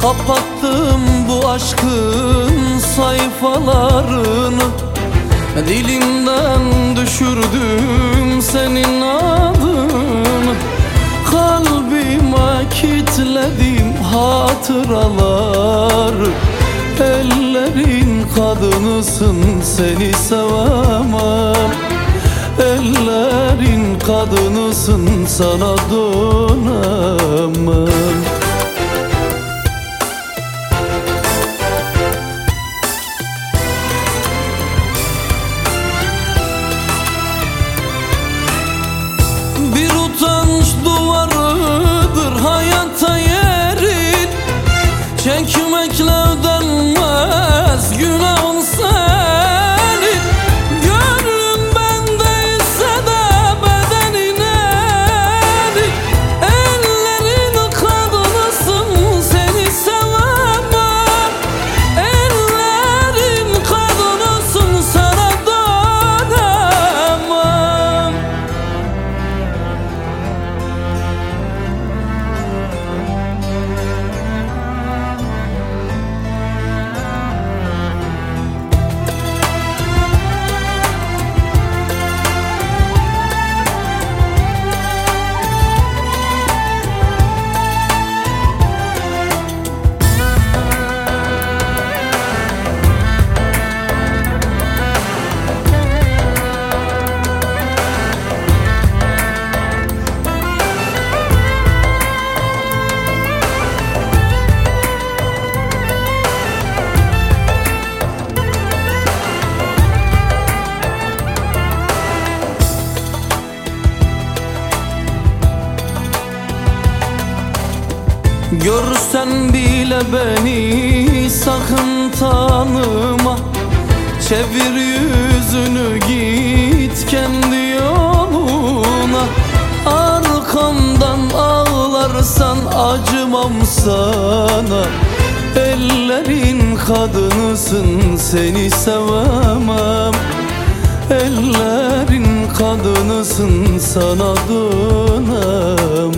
Kapattım bu aşkın sayfalarını. Dilimden düşürdüm senin adını. Kalbime kitledim hatıralar Ellerin kadınısın seni sevemem. Ellerin kadınısın sana dönemem Görsen bile beni sakın tanıma. Çevir yüzünü git kendi yoluna. Arkamdan ağlarsan acımam sana. Ellerin kadınısın seni sevemem. Ellerin kadınısın sana dönemem